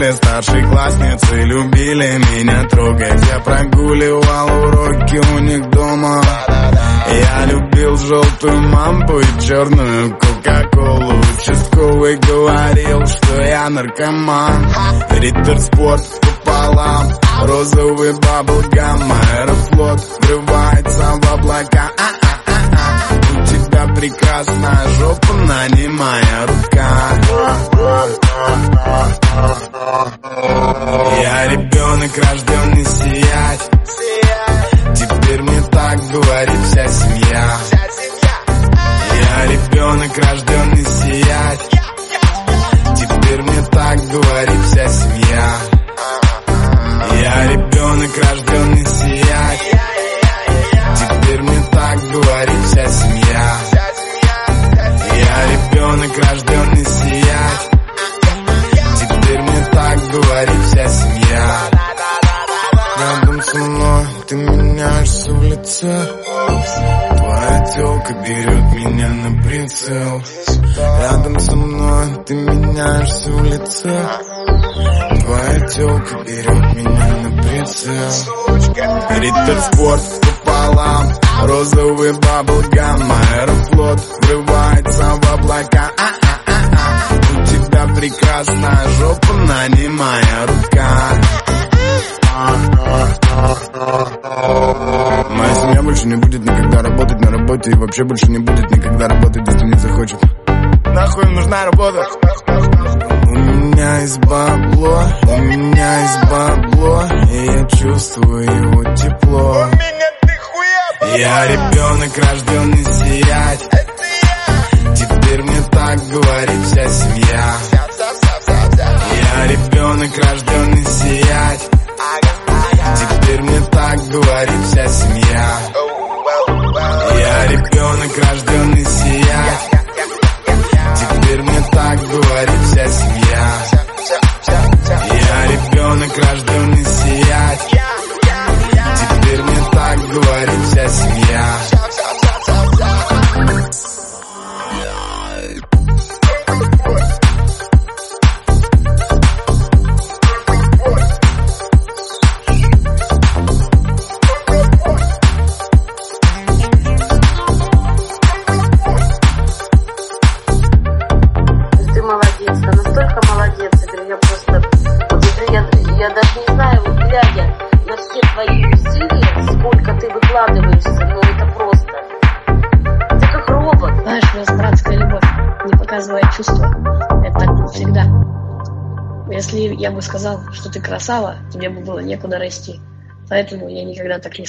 Школе старшеклассницы любили меня трогать. Я прогуливал уроки у них дома. Я любил желтую мампу и черную кока-колу. Участковый говорил, что я наркоман. Риттер спорт пополам. Розовый баблгам Аэрофлот врывается в облака. У тебя прекрасная жопа, на рожденный сиять. Теперь мне так говорит вся семья. Я ребенок, рожденный сиять. Теперь мне так говорит вся семья. Я ребенок, рожденный сиять. Теперь мне так говорит вся семья. Рядом со мной ты меняешься в лице Твоя берет меня на прицел. Рядом со мной ты меняешься в лице. Твоя телка берет меня на прицел. Риттер спорт пополам. Розовый баблгам Аэрофлот врывается работе И вообще больше не будет никогда работать, если не захочет. Нахуй нужна работа? У меня есть бабло, у меня есть бабло И я чувствую его тепло. Я ребенок, рожденный сиять. Теперь мне так говорит ребенок, не знаю, вот глядя на все твои усилия, сколько ты выкладываешься, ну это просто... Ты как робот. Знаешь, у нас братская любовь, не показывая чувства. Это так всегда. Если я бы сказал, что ты красава, тебе бы было некуда расти. Поэтому я никогда так не сказал.